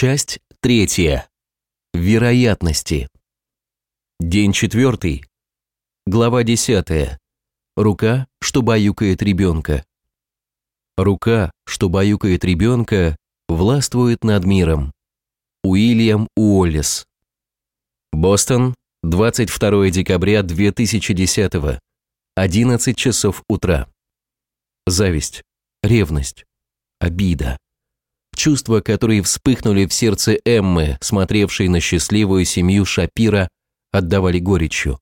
Часть третья. Вероятности. День четвертый. Глава десятая. Рука, что баюкает ребенка. Рука, что баюкает ребенка, властвует над миром. Уильям Уоллес. Бостон, 22 декабря 2010 11 часов утра. Зависть, ревность, обида. Чувства, которые вспыхнули в сердце Эммы, смотревшей на счастливую семью Шапира, отдавали горечью.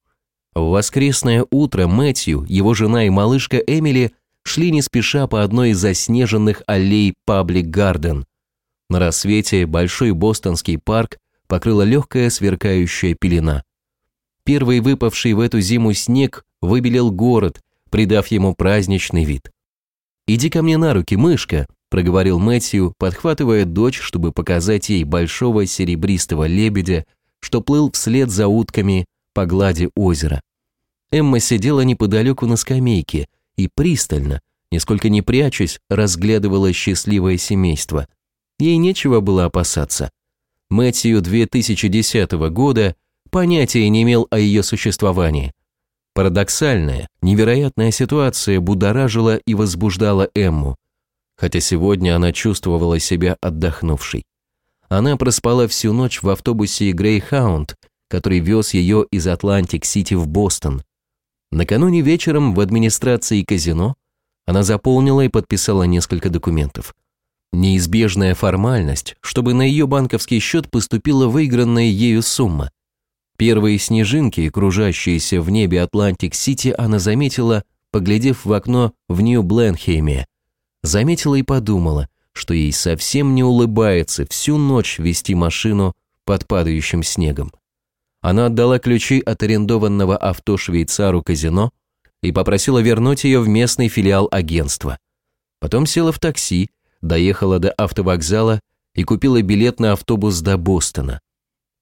В воскресное утро Мэтью, его жена и малышка Эмили шли не спеша по одной из заснеженных аллей Паблик Гарден. На рассвете большой бостонский парк покрыла легкая сверкающая пелена. Первый выпавший в эту зиму снег выбелил город, придав ему праздничный вид. «Иди ко мне на руки, мышка», – проговорил Мэтью, подхватывая дочь, чтобы показать ей большого серебристого лебедя, что плыл вслед за утками по глади озера. Эмма сидела неподалеку на скамейке и пристально, нисколько не прячась, разглядывала счастливое семейство. Ей нечего было опасаться. Мэтью 2010 года понятия не имел о ее существовании. Парадоксальная, невероятная ситуация будоражила и возбуждала Эмму, хотя сегодня она чувствовала себя отдохнувшей. Она проспала всю ночь в автобусе Грейхаунд, который вез ее из Атлантик-Сити в Бостон. Накануне вечером в администрации казино она заполнила и подписала несколько документов. Неизбежная формальность, чтобы на ее банковский счет поступила выигранная ею сумма. Первые снежинки, кружащиеся в небе Атлантик-Сити, она заметила, поглядев в окно в Нью-Бленхейме. Заметила и подумала, что ей совсем не улыбается всю ночь вести машину под падающим снегом. Она отдала ключи от арендованного авто швейцару казино и попросила вернуть ее в местный филиал агентства. Потом села в такси, доехала до автовокзала и купила билет на автобус до Бостона.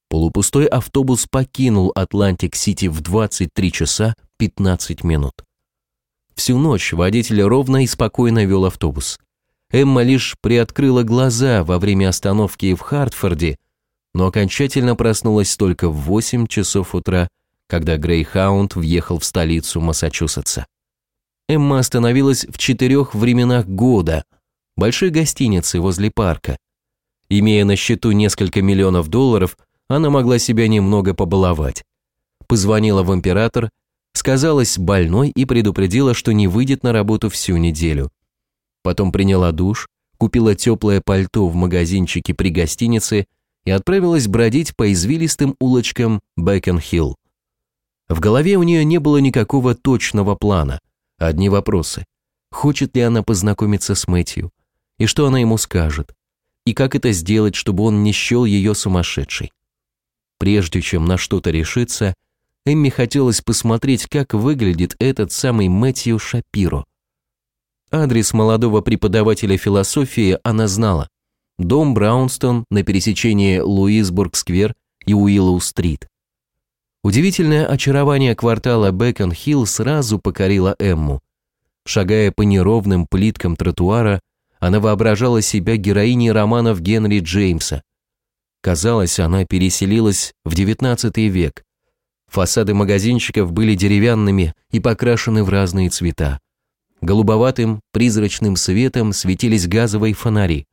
Полупустой автобус покинул Атлантик-Сити в 23 часа 15 минут. Всю ночь водитель ровно и спокойно вел автобус. Эмма лишь приоткрыла глаза во время остановки в Хартфорде, но окончательно проснулась только в 8 часов утра, когда Грейхаунд въехал в столицу Массачусетса. Эмма остановилась в четырех временах года, большой гостинице возле парка. Имея на счету несколько миллионов долларов, она могла себя немного побаловать. Позвонила в император, сказалась больной и предупредила, что не выйдет на работу всю неделю. Потом приняла душ, купила теплое пальто в магазинчике при гостинице и отправилась бродить по извилистым улочкам Бэкон-Хилл. В голове у нее не было никакого точного плана, одни вопросы. Хочет ли она познакомиться с Мэтью? И что она ему скажет? И как это сделать, чтобы он не счел ее сумасшедшей? Прежде чем на что-то решиться, Эмми хотелось посмотреть, как выглядит этот самый Мэтью Шапиро – Адрес молодого преподавателя философии она знала. Дом Браунстон на пересечении Луисбург-сквер и Уиллоу-стрит. Удивительное очарование квартала Бэкон-Хилл сразу покорило Эмму. Шагая по неровным плиткам тротуара, она воображала себя героиней романов Генри Джеймса. Казалось, она переселилась в XIX век. Фасады магазинчиков были деревянными и покрашены в разные цвета. Голубоватым, призрачным светом светились газовые фонари.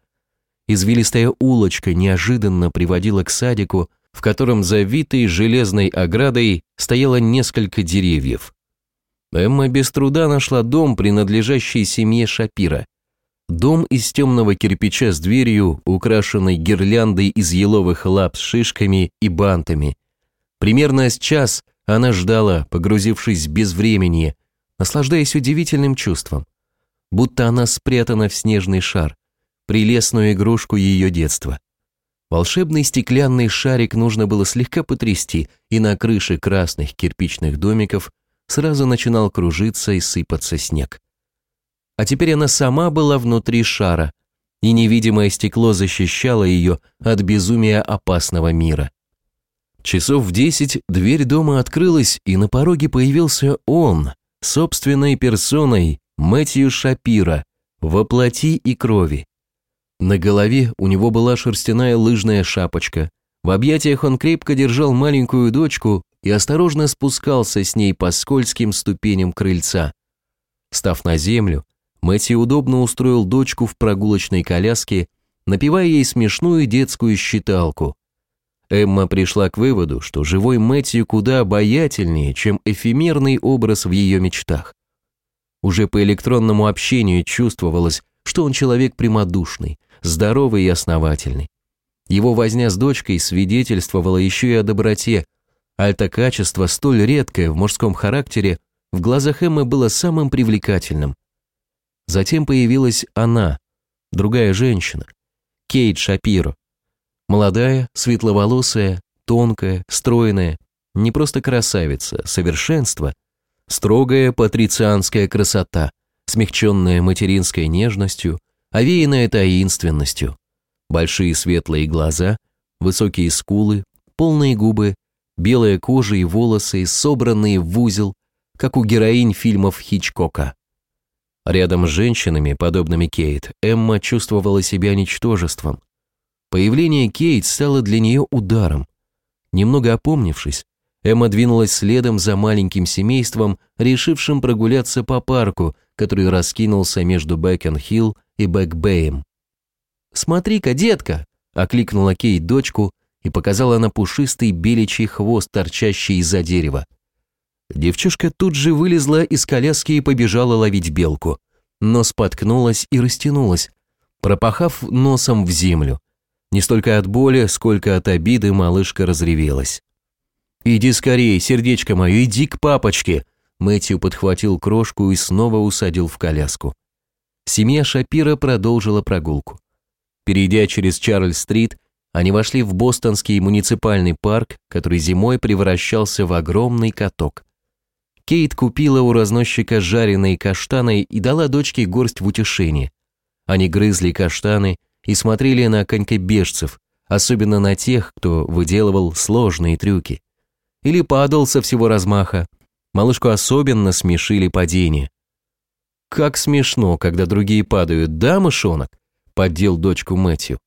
Извилистая улочка неожиданно приводила к садику, в котором завитой железной оградой стояло несколько деревьев. Эмма без труда нашла дом, принадлежащий семье Шапира. Дом из темного кирпича с дверью, украшенной гирляндой из еловых лап с шишками и бантами. Примерно с час она ждала, погрузившись без времени, наслаждаясь удивительным чувством, будто она спрятана в снежный шар, прелестную игрушку ее детства. Волшебный стеклянный шарик нужно было слегка потрясти, и на крыше красных кирпичных домиков сразу начинал кружиться и сыпаться снег. А теперь она сама была внутри шара, и невидимое стекло защищало ее от безумия опасного мира. Часов в десять дверь дома открылась, и на пороге появился он, собственной персоной Мэтью Шапира, во плоти и крови. На голове у него была шерстяная лыжная шапочка. В объятиях он крепко держал маленькую дочку и осторожно спускался с ней по скользким ступеням крыльца. Став на землю, Мэтью удобно устроил дочку в прогулочной коляске, напевая ей смешную детскую считалку. Эмма пришла к выводу, что живой Мэтью куда обаятельнее, чем эфемерный образ в ее мечтах. Уже по электронному общению чувствовалось, что он человек прямодушный, здоровый и основательный. Его возня с дочкой свидетельствовала еще и о доброте, качество, столь редкое в мужском характере, в глазах Эммы было самым привлекательным. Затем появилась она, другая женщина, Кейт Шапиро. Молодая, светловолосая, тонкая, стройная, не просто красавица, совершенство, строгая патрицианская красота, смягченная материнской нежностью, овеянная таинственностью, большие светлые глаза, высокие скулы, полные губы, белая кожа и волосы, собранные в узел, как у героинь фильмов Хичкока. Рядом с женщинами, подобными Кейт, Эмма чувствовала себя ничтожеством. Появление Кейт стало для нее ударом. Немного опомнившись, Эмма двинулась следом за маленьким семейством, решившим прогуляться по парку, который раскинулся между Бикон-Хилл и Бэк-Бэем. «Смотри-ка, детка!» – окликнула Кейт дочку и показала на пушистый беличий хвост, торчащий из-за дерева. Девчушка тут же вылезла из коляски и побежала ловить белку, но споткнулась и растянулась, пропахав носом в землю. Не столько от боли, сколько от обиды малышка разревелась. «Иди скорее, сердечко мое, иди к папочке!» Мэтью подхватил крошку и снова усадил в коляску. Семья Шапира продолжила прогулку. Перейдя через Чарльз-стрит, они вошли в бостонский муниципальный парк, который зимой превращался в огромный каток. Кейт купила у разносчика жареные каштаны и дала дочке горсть в утешение. Они грызли каштаны и смотрели на конькобежцев, особенно на тех, кто выделывал сложные трюки. Или падал со всего размаха. Малышку особенно смешили падения. «Как смешно, когда другие падают, да, мышонок?» – поддел дочку Мэтью.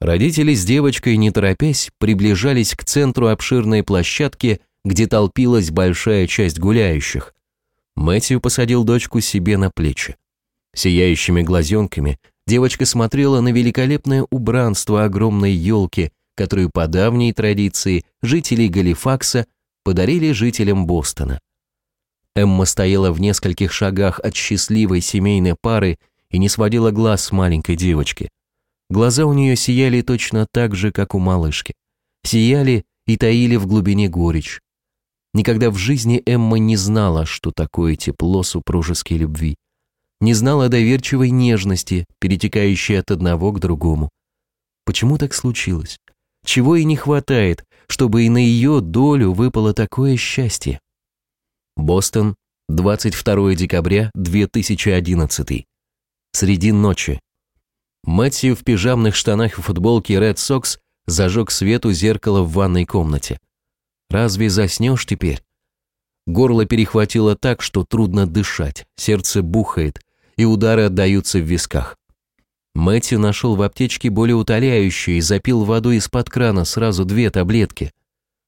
Родители с девочкой, не торопясь, приближались к центру обширной площадки – где толпилась большая часть гуляющих. Мэтью посадил дочку себе на плечи. Сияющими глазенками девочка смотрела на великолепное убранство огромной елки, которую по давней традиции жители Галифакса подарили жителям Бостона. Эмма стояла в нескольких шагах от счастливой семейной пары и не сводила глаз с маленькой девочки. Глаза у нее сияли точно так же, как у малышки. Сияли и таили в глубине горечь, Никогда в жизни Эмма не знала, что такое тепло супружеской любви. Не знала доверчивой нежности, перетекающей от одного к другому. Почему так случилось? Чего ей не хватает, чтобы и на ее долю выпало такое счастье? Бостон, 22 декабря 2011. Среди ночи. Мэтью в пижамных штанах и футболке Red Sox зажег свет у зеркала в ванной комнате. Разве заснешь теперь? Горло перехватило так, что трудно дышать, сердце бухает, и удары отдаются в висках. Мэтью нашел в аптечке более утоляющее и запил воду из-под крана сразу две таблетки.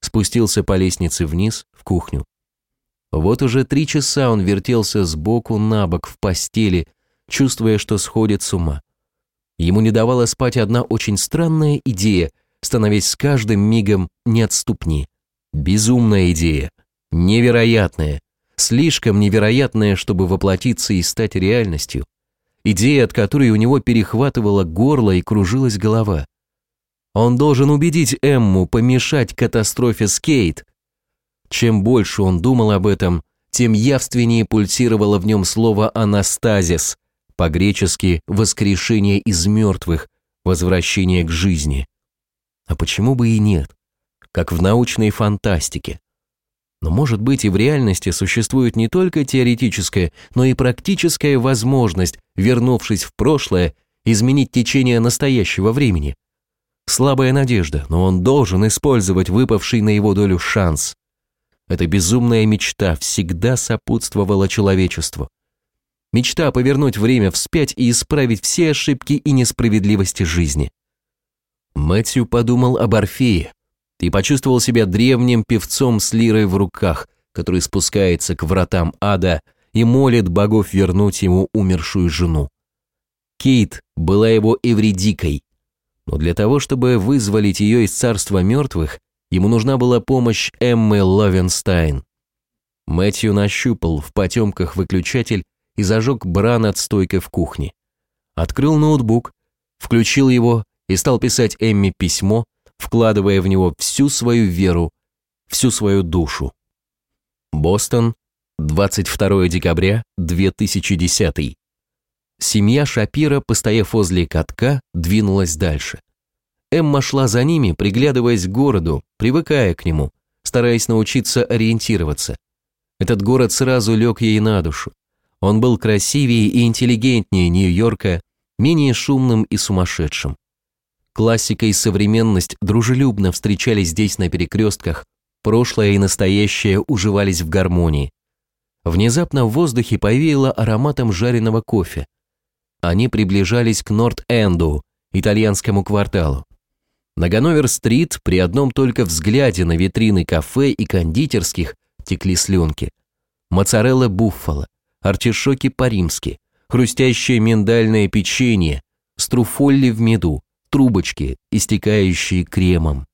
Спустился по лестнице вниз, в кухню. Вот уже три часа он вертелся сбоку на бок в постели, чувствуя, что сходит с ума. Ему не давала спать одна очень странная идея, становясь с каждым мигом неотступнее. Безумная идея. Невероятная. Слишком невероятная, чтобы воплотиться и стать реальностью. Идея, от которой у него перехватывало горло и кружилась голова. Он должен убедить Эмму помешать катастрофе с Кейт. Чем больше он думал об этом, тем явственнее пульсировало в нем слово «анастазис», по-гречески «воскрешение из мертвых», «возвращение к жизни». А почему бы и нет? как в научной фантастике. Но может быть и в реальности существует не только теоретическая, но и практическая возможность, вернувшись в прошлое, изменить течение настоящего времени. Слабая надежда, но он должен использовать выпавший на его долю шанс. Эта безумная мечта всегда сопутствовала человечеству. Мечта повернуть время вспять и исправить все ошибки и несправедливости жизни. Мэтью подумал об Орфее и почувствовал себя древним певцом с лирой в руках, который спускается к вратам ада и молит богов вернуть ему умершую жену. Кейт была его Эвредикой, но для того, чтобы вызволить ее из царства мертвых, ему нужна была помощь Эммы Ловенстайн. Мэтью нащупал в потемках выключатель и зажег бра над стойкой в кухне. Открыл ноутбук, включил его и стал писать Эмме письмо, вкладывая в него всю свою веру, всю свою душу. Бостон, 22 декабря 2010. Семья Шапира, постояв возле катка, двинулась дальше. Эмма шла за ними, приглядываясь к городу, привыкая к нему, стараясь научиться ориентироваться. Этот город сразу лег ей на душу. Он был красивее и интеллигентнее Нью-Йорка, менее шумным и сумасшедшим. Классика и современность дружелюбно встречались здесь на перекрестках, прошлое и настоящее уживались в гармонии. Внезапно в воздухе повеяло ароматом жареного кофе. Они приближались к Норт-Энду, итальянскому кварталу. На Ганновер-стрит при одном только взгляде на витрины кафе и кондитерских текли слюнки. Моцарелла буффало, артишоки по-римски, хрустящее миндальное печенье, струфолли в меду, трубочки, истекающие кремом.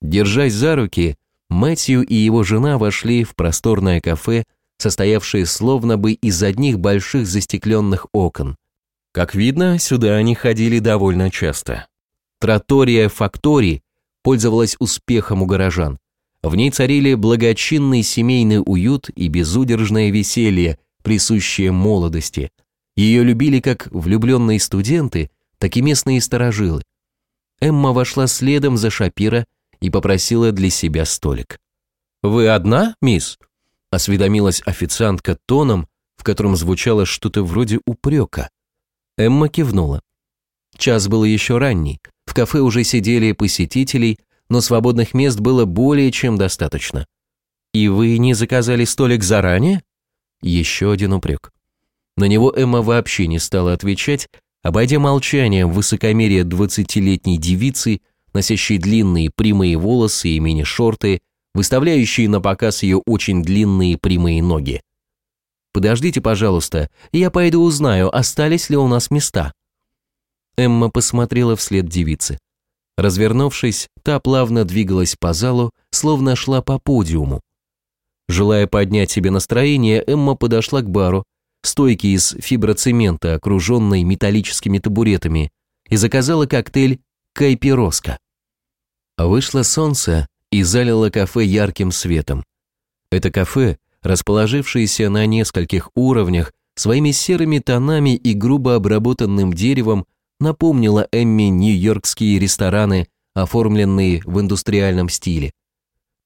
Держась за руки, Мэтью и его жена вошли в просторное кафе, состоявшее словно бы из одних больших застекленных окон. Как видно, сюда они ходили довольно часто. Тротория Фактори пользовалась успехом у горожан. В ней царили благочинный семейный уют и безудержное веселье, присущее молодости. Ее любили как влюбленные студенты, так и местные сторожилы. Эмма вошла следом за Шапира и попросила для себя столик. «Вы одна, мисс?» – осведомилась официантка тоном, в котором звучало что-то вроде упрека. Эмма кивнула. Час был еще ранний, в кафе уже сидели посетителей, но свободных мест было более чем достаточно. «И вы не заказали столик заранее?» Еще один упрек. На него Эмма вообще не стала отвечать, Обойдя молчанием высокомерие двадцатилетней девицы, носящей длинные прямые волосы и мини-шорты, выставляющие на показ ее очень длинные прямые ноги. «Подождите, пожалуйста, я пойду узнаю, остались ли у нас места». Эмма посмотрела вслед девицы. Развернувшись, та плавно двигалась по залу, словно шла по подиуму. Желая поднять себе настроение, Эмма подошла к бару, стойки из фиброцемента, окруженной металлическими табуретами, и заказала коктейль «Кайпироска». Вышло солнце и залило кафе ярким светом. Это кафе, расположившееся на нескольких уровнях, своими серыми тонами и грубо обработанным деревом, напомнило Эмми нью-йоркские рестораны, оформленные в индустриальном стиле.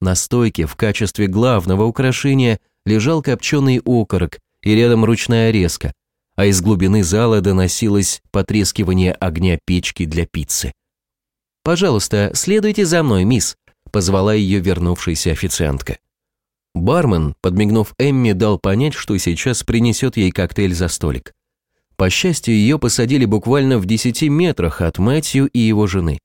На стойке в качестве главного украшения лежал копченый окорок, и рядом ручная резка, а из глубины зала доносилось потрескивание огня печки для пиццы. «Пожалуйста, следуйте за мной, мисс», – позвала ее вернувшаяся официантка. Бармен, подмигнув Эмми, дал понять, что сейчас принесет ей коктейль за столик. По счастью, ее посадили буквально в десяти метрах от Мэтью и его жены.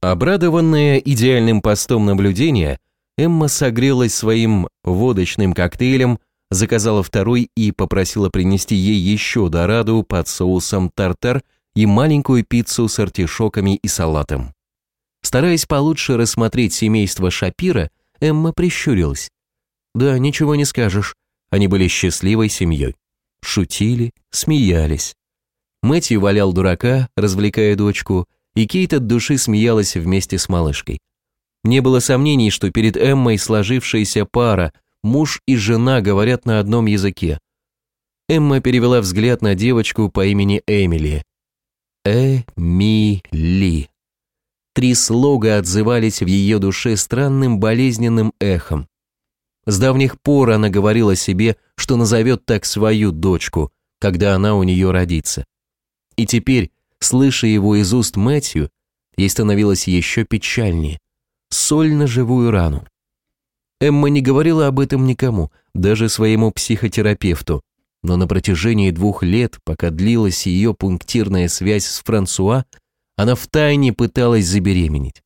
Обрадованная идеальным постом наблюдения, Эмма согрелась своим водочным коктейлем, заказала второй и попросила принести ей еще дораду под соусом тартар и маленькую пиццу с артишоками и салатом. Стараясь получше рассмотреть семейство Шапира, Эмма прищурилась. Да, ничего не скажешь, они были счастливой семьей. Шутили, смеялись. Мэтью валял дурака, развлекая дочку, и Кейт от души смеялась вместе с малышкой. Не было сомнений, что перед Эммой сложившаяся пара, муж и жена говорят на одном языке. Эмма перевела взгляд на девочку по имени Эмили. Э-ми-ли. Три слога отзывались в ее душе странным болезненным эхом. С давних пор она говорила себе, что назовет так свою дочку, когда она у нее родится. И теперь, слыша его из уст Мэтью, ей становилось еще печальнее. Соль на живую рану. Эмма не говорила об этом никому, даже своему психотерапевту. Но на протяжении двух лет, пока длилась ее пунктирная связь с Франсуа, она втайне пыталась забеременеть.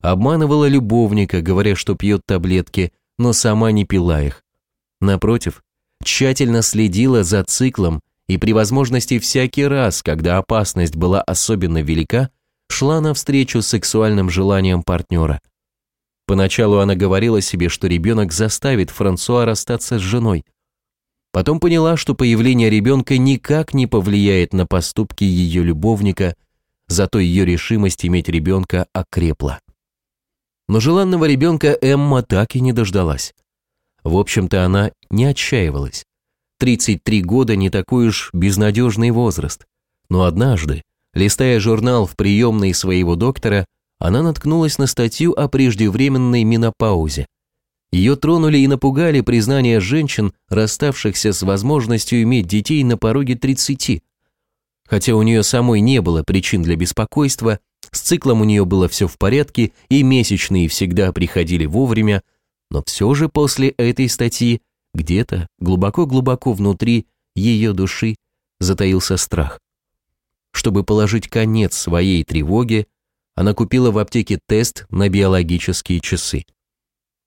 Обманывала любовника, говоря, что пьет таблетки, но сама не пила их. Напротив, тщательно следила за циклом и при возможности всякий раз, когда опасность была особенно велика, шла навстречу сексуальным желаниям партнера. Поначалу она говорила себе, что ребенок заставит Франсуа расстаться с женой. Потом поняла, что появление ребенка никак не повлияет на поступки ее любовника, зато ее решимость иметь ребенка окрепла. Но желанного ребенка Эмма так и не дождалась. В общем-то, она не отчаивалась. 33 года не такой уж безнадежный возраст. Но однажды, листая журнал в приемной своего доктора, она наткнулась на статью о преждевременной менопаузе. Ее тронули и напугали признания женщин, расставшихся с возможностью иметь детей на пороге 30. Хотя у нее самой не было причин для беспокойства, с циклом у нее было все в порядке, и месячные всегда приходили вовремя, но все же после этой статьи где-то глубоко-глубоко внутри ее души затаился страх. Чтобы положить конец своей тревоге, она купила в аптеке тест на биологические часы.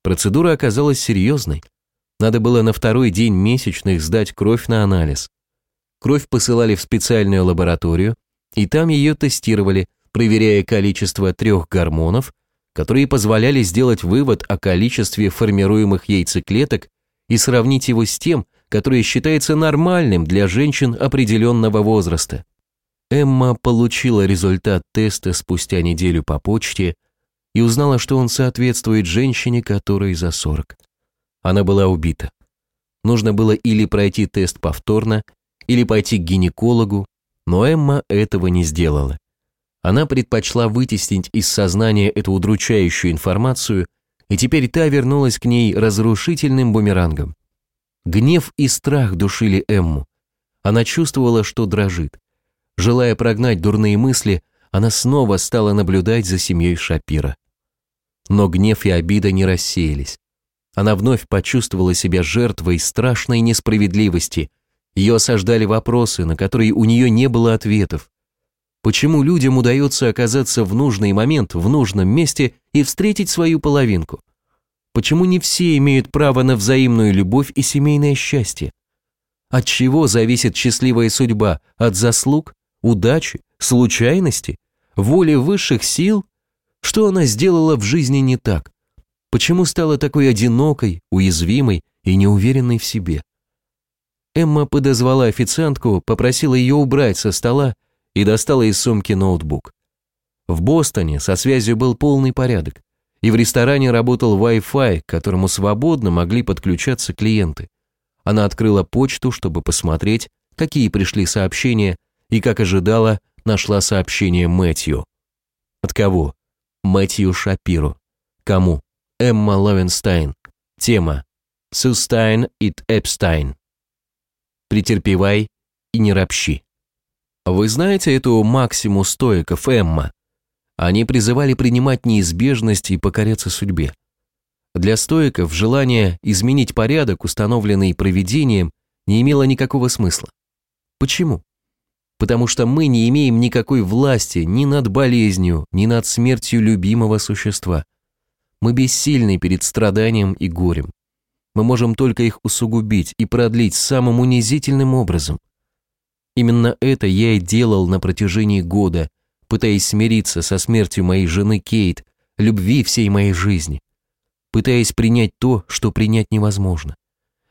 Процедура оказалась серьезной. Надо было на второй день месячных сдать кровь на анализ. Кровь посылали в специальную лабораторию, и там ее тестировали, проверяя количество трех гормонов, которые позволяли сделать вывод о количестве формируемых яйцеклеток и сравнить его с тем, которое считается нормальным для женщин определенного возраста. Эмма получила результат теста спустя неделю по почте и узнала, что он соответствует женщине, которой за 40. Она была убита. Нужно было или пройти тест повторно, или пойти к гинекологу, но Эмма этого не сделала. Она предпочла вытеснить из сознания эту удручающую информацию, и теперь та вернулась к ней разрушительным бумерангом. Гнев и страх душили Эмму. Она чувствовала, что дрожит. Желая прогнать дурные мысли, она снова стала наблюдать за семьей Шапира. Но гнев и обида не рассеялись. Она вновь почувствовала себя жертвой страшной несправедливости. Ее осаждали вопросы, на которые у нее не было ответов. Почему людям удается оказаться в нужный момент, в нужном месте и встретить свою половинку? Почему не все имеют право на взаимную любовь и семейное счастье? От чего зависит счастливая судьба? От заслуг? Удачи, случайности, воли высших сил? Что она сделала в жизни не так? Почему стала такой одинокой, уязвимой и неуверенной в себе? Эмма подозвала официантку, попросила ее убрать со стола и достала из сумки ноутбук. В Бостоне со связью был полный порядок, и в ресторане работал Wi-Fi, к которому свободно могли подключаться клиенты. Она открыла почту, чтобы посмотреть, какие пришли сообщения, и, как ожидала, нашла сообщение Мэтью. От кого? Мэтью Шапиру. Кому? Эмма Ловенстайн. Тема. Сустайн и Эпстайн. Претерпевай и не ропщи. Вы знаете эту максиму стоиков Эмма? Они призывали принимать неизбежность и покоряться судьбе. Для стоиков желание изменить порядок, установленный проведением, не имело никакого смысла. Почему? Потому что мы не имеем никакой власти ни над болезнью, ни над смертью любимого существа. Мы бессильны перед страданием и горем. Мы можем только их усугубить и продлить самым унизительным образом. Именно это я и делал на протяжении года, пытаясь смириться со смертью моей жены Кейт, любви всей моей жизни, пытаясь принять то, что принять невозможно.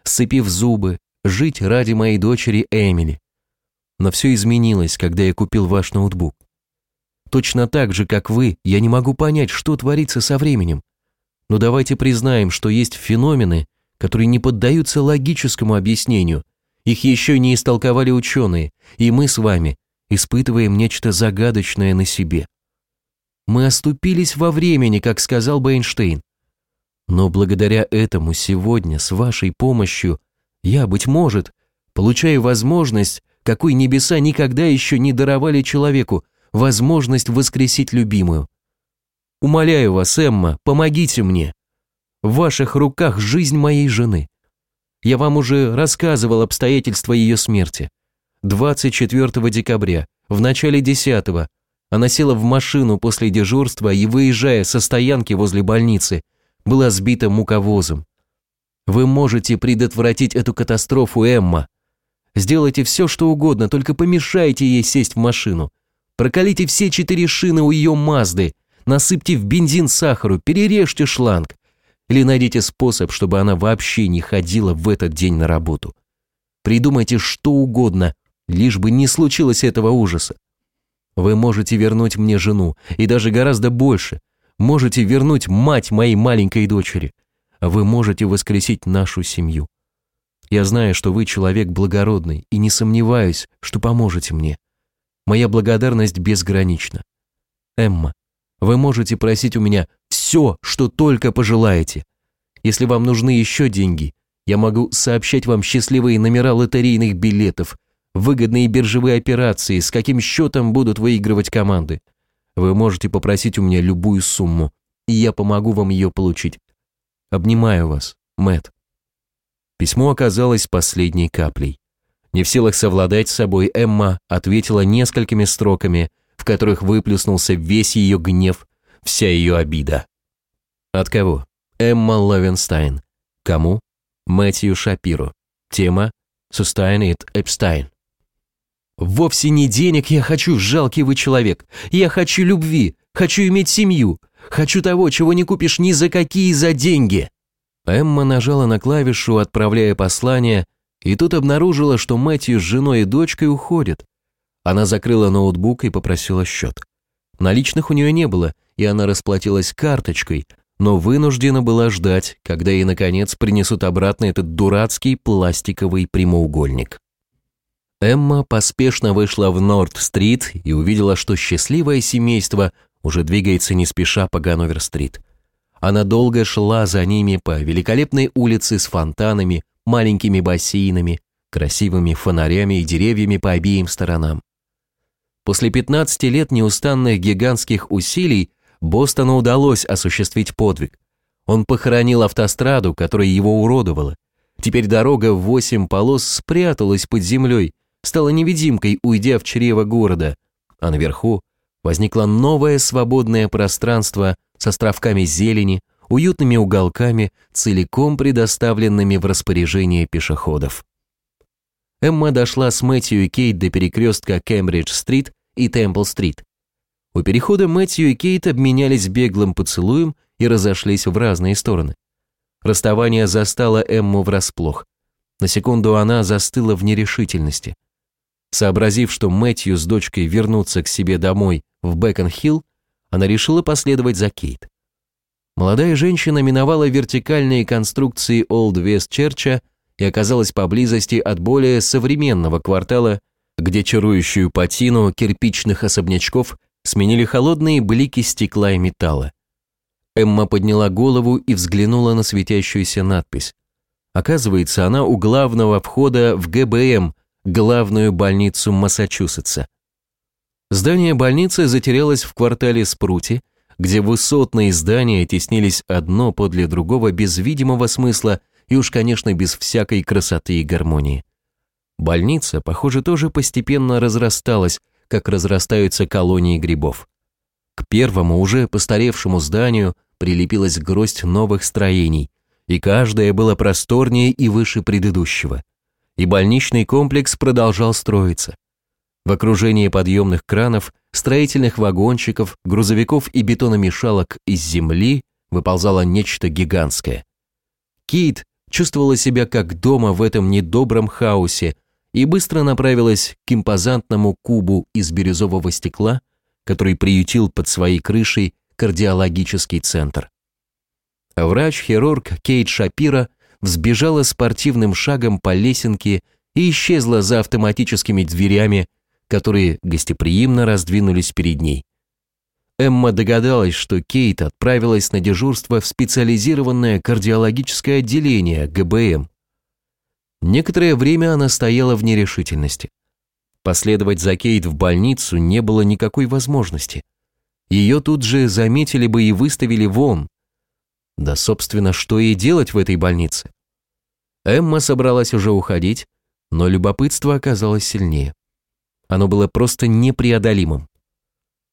Сцепив зубы, жить ради моей дочери Эмили, но все изменилось, когда я купил ваш ноутбук. Точно так же, как вы, я не могу понять, что творится со временем. Но давайте признаем, что есть феномены, которые не поддаются логическому объяснению. Их еще не истолковали ученые, и мы с вами испытываем нечто загадочное на себе. Мы оступились во времени, как сказал бы Эйнштейн. Но благодаря этому сегодня, с вашей помощью, я, быть может, получаю возможность какой небеса никогда еще не даровали человеку, возможность воскресить любимую. Умоляю вас, Эмма, помогите мне. В ваших руках жизнь моей жены. Я вам уже рассказывал обстоятельства ее смерти. 24 декабря, в начале 10 она села в машину после дежурства и, выезжая со стоянки возле больницы, была сбита муковозом. Вы можете предотвратить эту катастрофу, Эмма. Сделайте все, что угодно, только помешайте ей сесть в машину. Прокалите все четыре шины у ее Мазды, насыпьте в бензин сахару, перережьте шланг. Или найдите способ, чтобы она вообще не ходила в этот день на работу. Придумайте что угодно, лишь бы не случилось этого ужаса. Вы можете вернуть мне жену, и даже гораздо больше. Можете вернуть мать моей маленькой дочери. Вы можете воскресить нашу семью. Я знаю, что вы человек благородный, и не сомневаюсь, что поможете мне. Моя благодарность безгранична. Эмма, вы можете просить у меня все, что только пожелаете. Если вам нужны еще деньги, я могу сообщать вам счастливые номера лотерейных билетов, выгодные биржевые операции, с каким счетом будут выигрывать команды. Вы можете попросить у меня любую сумму, и я помогу вам ее получить. Обнимаю вас, Мэт. Письмо оказалось последней каплей. Не в силах совладать с собой, Эмма ответила несколькими строками, в которых выплеснулся весь ее гнев, вся ее обида. От кого? Эмма Левенстайн. Кому? Мэтью Шапиро. Тема Сустайнит Эпстайн. Вовсе не денег я хочу, жалкий вы человек. Я хочу любви, хочу иметь семью, хочу того, чего не купишь ни за какие за деньги. Эмма нажала на клавишу, отправляя послание, и тут обнаружила, что Мэтью с женой и дочкой уходят. Она закрыла ноутбук и попросила счет. Наличных у нее не было, и она расплатилась карточкой, но вынуждена была ждать, когда ей наконец принесут обратно этот дурацкий пластиковый прямоугольник. Эмма поспешно вышла в Норд-стрит и увидела, что счастливое семейство уже двигается не спеша по Ганновер-стрит. Она долго шла за ними по великолепной улице с фонтанами, маленькими бассейнами, красивыми фонарями и деревьями по обеим сторонам. После 15 лет неустанных гигантских усилий Бостону удалось осуществить подвиг. Он похоронил автостраду, которая его уродовала. Теперь дорога в восемь полос спряталась под землей, стала невидимкой, уйдя в чрево города, а наверху возникло новое свободное пространство с островками зелени, уютными уголками, целиком предоставленными в распоряжение пешеходов. Эмма дошла с Мэтью и Кейт до перекрестка Кембридж-стрит и Темпл-стрит. У перехода Мэтью и Кейт обменялись беглым поцелуем и разошлись в разные стороны. Расставание застало Эмму врасплох. На секунду она застыла в нерешительности. Сообразив, что Мэтью с дочкой вернутся к себе домой в Бэкон-Хилл, она решила последовать за Кейт. Молодая женщина миновала вертикальные конструкции Олд Вест Черча и оказалась поблизости от более современного квартала, где чарующую патину кирпичных особнячков сменили холодные блики стекла и металла. Эмма подняла голову и взглянула на светящуюся надпись. Оказывается, она у главного входа в ГБМ, главную больницу Массачусетса. Здание больницы затерялось в квартале Спрути, где высотные здания теснились одно подле другого без видимого смысла и уж, конечно, без всякой красоты и гармонии. Больница, похоже, тоже постепенно разрасталась, как разрастаются колонии грибов. К первому, уже постаревшему зданию прилепилась гроздь новых строений, и каждое было просторнее и выше предыдущего и больничный комплекс продолжал строиться. В окружении подъемных кранов, строительных вагончиков, грузовиков и бетономешалок из земли выползало нечто гигантское. Кит чувствовала себя как дома в этом недобром хаосе и быстро направилась к импозантному кубу из бирюзового стекла, который приютил под своей крышей кардиологический центр. Врач-хирург Кейт Шапира – взбежала спортивным шагом по лесенке и исчезла за автоматическими дверями, которые гостеприимно раздвинулись перед ней. Эмма догадалась, что Кейт отправилась на дежурство в специализированное кардиологическое отделение ГБМ. Некоторое время она стояла в нерешительности. Последовать за Кейт в больницу не было никакой возможности. Ее тут же заметили бы и выставили вон, да, собственно, что ей делать в этой больнице? Эмма собралась уже уходить, но любопытство оказалось сильнее. Оно было просто непреодолимым.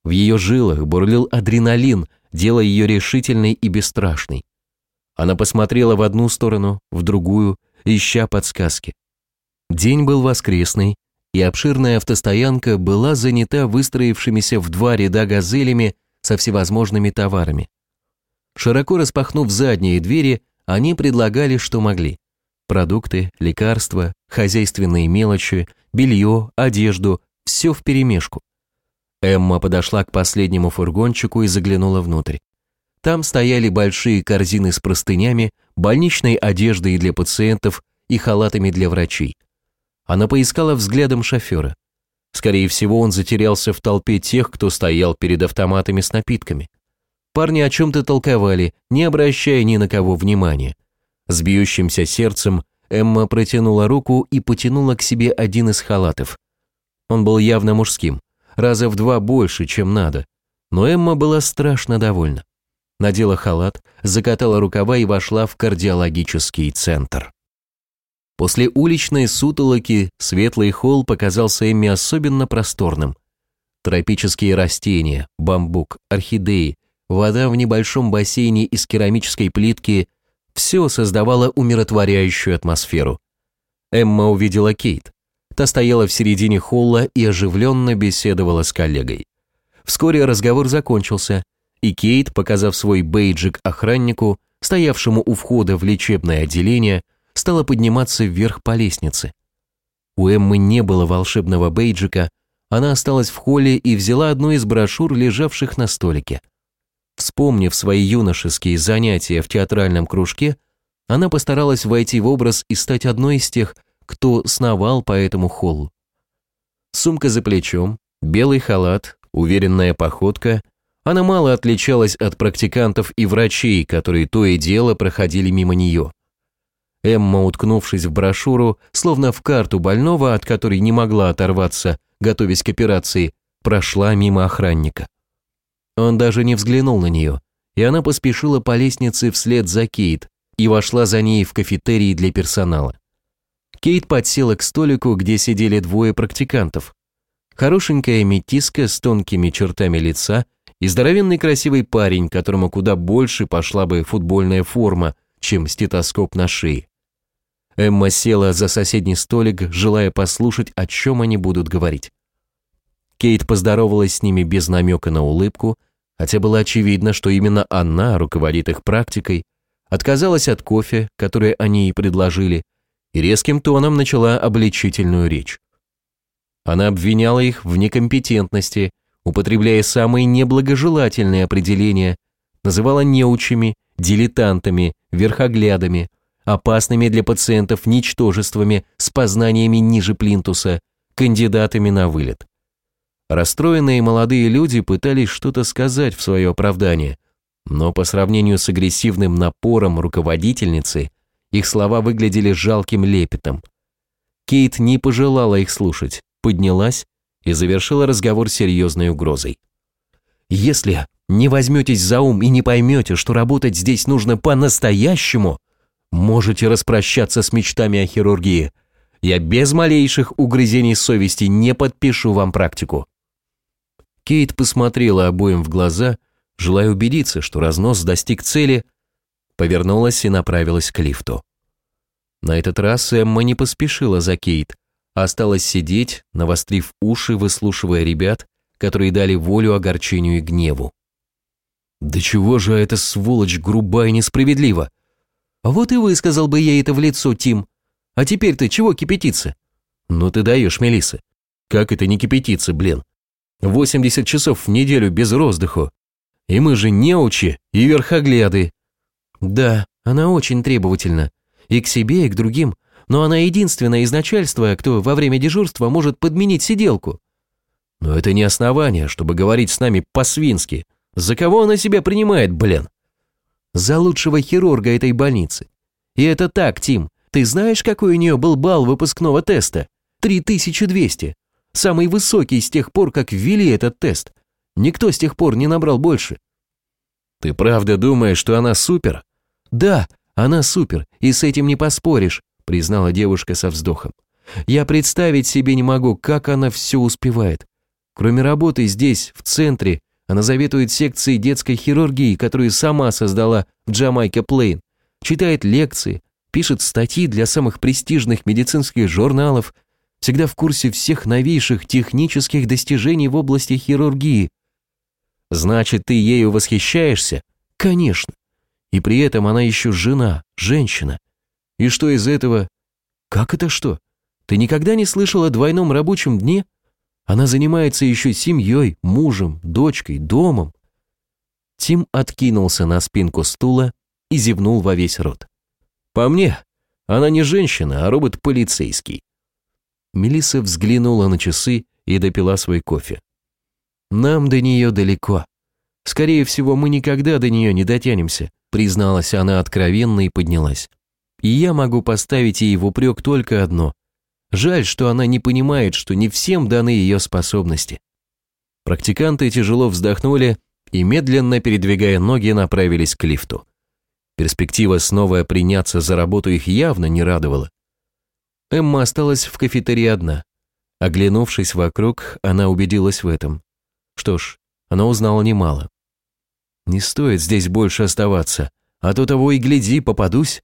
В ее жилах бурлил адреналин, делая ее решительной и бесстрашной. Она посмотрела в одну сторону, в другую, ища подсказки. День был воскресный, и обширная автостоянка была занята выстроившимися в два ряда газелями со всевозможными товарами. Широко распахнув задние двери, они предлагали, что могли. Продукты, лекарства, хозяйственные мелочи, белье, одежду, все вперемешку. Эмма подошла к последнему фургончику и заглянула внутрь. Там стояли большие корзины с простынями, больничной одеждой для пациентов и халатами для врачей. Она поискала взглядом шофера. Скорее всего, он затерялся в толпе тех, кто стоял перед автоматами с напитками. Парни о чем-то толковали, не обращая ни на кого внимания. С бьющимся сердцем Эмма протянула руку и потянула к себе один из халатов. Он был явно мужским, раза в два больше, чем надо. Но Эмма была страшно довольна. Надела халат, закатала рукава и вошла в кардиологический центр. После уличной сутолоки светлый холл показался Эмме особенно просторным. Тропические растения, бамбук, орхидеи, вода в небольшом бассейне из керамической плитки – все создавало умиротворяющую атмосферу. Эмма увидела Кейт. Та стояла в середине холла и оживленно беседовала с коллегой. Вскоре разговор закончился, и Кейт, показав свой бейджик охраннику, стоявшему у входа в лечебное отделение, стала подниматься вверх по лестнице. У Эммы не было волшебного бейджика, она осталась в холле и взяла одну из брошюр, лежавших на столике. Вспомнив свои юношеские занятия в театральном кружке, она постаралась войти в образ и стать одной из тех, кто сновал по этому холлу. Сумка за плечом, белый халат, уверенная походка, она мало отличалась от практикантов и врачей, которые то и дело проходили мимо нее. Эмма, уткнувшись в брошюру, словно в карту больного, от которой не могла оторваться, готовясь к операции, прошла мимо охранника. Он даже не взглянул на нее, и она поспешила по лестнице вслед за Кейт и вошла за ней в кафетерий для персонала. Кейт подсела к столику, где сидели двое практикантов. Хорошенькая метиска с тонкими чертами лица и здоровенный красивый парень, которому куда больше пошла бы футбольная форма, чем стетоскоп на шее. Эмма села за соседний столик, желая послушать, о чем они будут говорить. Кейт поздоровалась с ними без намека на улыбку, хотя было очевидно, что именно она руководит их практикой, отказалась от кофе, который они ей предложили, и резким тоном начала обличительную речь. Она обвиняла их в некомпетентности, употребляя самые неблагожелательные определения, называла неучами, дилетантами, верхоглядами, опасными для пациентов ничтожествами с познаниями ниже плинтуса, кандидатами на вылет. Расстроенные молодые люди пытались что-то сказать в свое оправдание, но по сравнению с агрессивным напором руководительницы, их слова выглядели жалким лепетом. Кейт не пожелала их слушать, поднялась и завершила разговор серьезной угрозой. «Если не возьметесь за ум и не поймете, что работать здесь нужно по-настоящему, можете распрощаться с мечтами о хирургии. Я без малейших угрызений совести не подпишу вам практику». Кейт посмотрела обоим в глаза, желая убедиться, что разнос достиг цели, повернулась и направилась к лифту. На этот раз Эмма не поспешила за Кейт, а осталась сидеть, навострив уши, выслушивая ребят, которые дали волю огорчению и гневу. «Да чего же эта сволочь груба и несправедлива?» «Вот и высказал бы ей это в лицо, Тим. А теперь ты чего кипятиться?» «Ну ты даешь, Мелисса. Как это не кипятиться, блин? 80 часов в неделю без роздыху. И мы же неучи и верхогляды. Да, она очень требовательна. И к себе, и к другим. Но она единственная из начальства, кто во время дежурства может подменить сиделку. Но это не основание, чтобы говорить с нами по-свински. За кого она себя принимает, блин? За лучшего хирурга этой больницы. И это так, Тим. Ты знаешь, какой у нее был балл выпускного теста? 3200. Самый высокий с тех пор, как ввели этот тест. Никто с тех пор не набрал больше. Ты правда думаешь, что она супер? Да, она супер, и с этим не поспоришь. признала девушка со вздохом. «Я представить себе не могу, как она все успевает. Кроме работы здесь, в центре, она заветует секции детской хирургии, которую сама создала в Джамайка Плейн, читает лекции, пишет статьи для самых престижных медицинских журналов, всегда в курсе всех новейших технических достижений в области хирургии. Значит, ты ею восхищаешься? Конечно. И при этом она еще жена, женщина. И что из этого? Как это что? Ты никогда не слышал о двойном рабочем дне? Она занимается еще семьей, мужем, дочкой, домом. Тим откинулся на спинку стула и зевнул во весь рот. По мне, она не женщина, а робот полицейский. Мелисса взглянула на часы и допила свой кофе. Нам до нее далеко. Скорее всего, мы никогда до нее не дотянемся, призналась она откровенно и поднялась. И я могу поставить ей в упрек только одно. Жаль, что она не понимает, что не всем даны ее способности. Практиканты тяжело вздохнули и, медленно передвигая ноги, направились к лифту. Перспектива снова приняться за работу их явно не радовала. Эмма осталась в кафетерии одна. Оглянувшись вокруг, она убедилась в этом. Что ж, она узнала немало. Не стоит здесь больше оставаться, а то того и гляди, попадусь.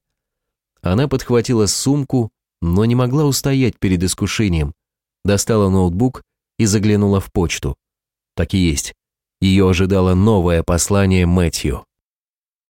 Она подхватила сумку, но не могла устоять перед искушением. Достала ноутбук и заглянула в почту. Так и есть. Ее ожидало новое послание Мэтью.